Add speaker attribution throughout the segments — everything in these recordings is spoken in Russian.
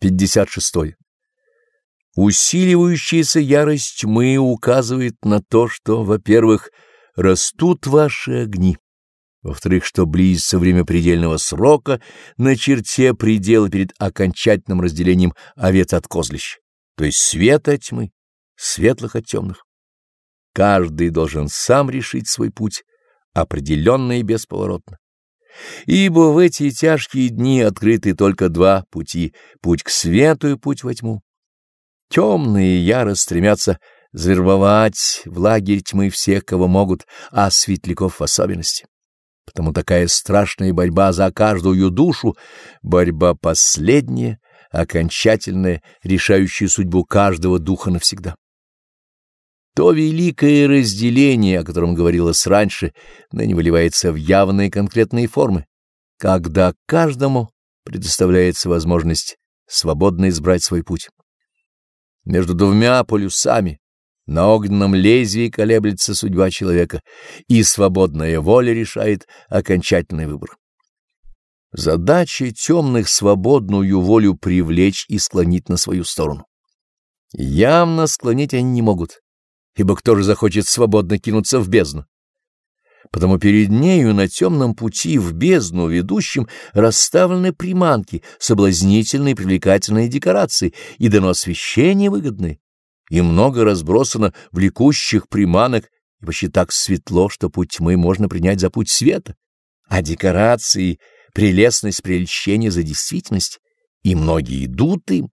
Speaker 1: 56. Усиливающаяся ярость тьмы указывает на то, что, во-первых, растут ваши огни, во-вторых, что близится время предельного срока на черте предела перед окончательным разделением овец от козлищ, то есть света от тьмы, светлых от темных. Каждый должен сам решить свой путь, определенно и бесповоротно. Ибо в эти тяжкие дни открыты только два пути — путь к свету и путь во тьму. Темные яро стремятся завербовать в лагерь тьмы всех, кого могут, а светляков в особенности. Потому такая страшная борьба за каждую душу — борьба последняя, окончательная, решающая судьбу каждого духа навсегда. То великое разделение, о котором говорилось раньше, ныне выливается в явные конкретные формы, когда каждому предоставляется возможность свободно избрать свой путь. Между двумя полюсами на огненном лезвии колеблется судьба человека, и свободная воля решает окончательный выбор. Задача темных свободную волю привлечь и склонить на свою сторону. Явно склонить они не могут ибо кто же захочет свободно кинуться в бездну? Потому перед нею на темном пути в бездну ведущим расставлены приманки, соблазнительные привлекательные декорации, и дано освещение выгодное, и много разбросано влекущих приманок, и почти так светло, что путь тьмы можно принять за путь света, а декорации — прелестность прельщения за действительность, и многие идут им,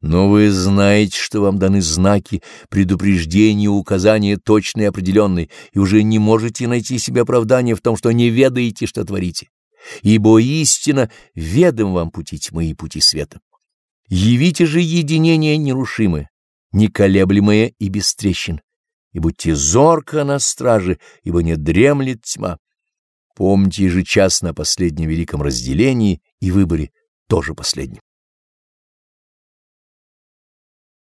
Speaker 1: но вы знаете, что вам даны знаки, предупреждения, указания точные и определенные, и уже не можете найти себе оправдания в том, что не ведаете, что творите. Ибо истина ведом вам пути тьмы и пути света. Явите же единение нерушимое, неколеблемое и без трещин, и будьте зорко на страже, ибо не дремлет тьма. Помните ежечасно о последнем великом разделении и выборе, тоже последнем.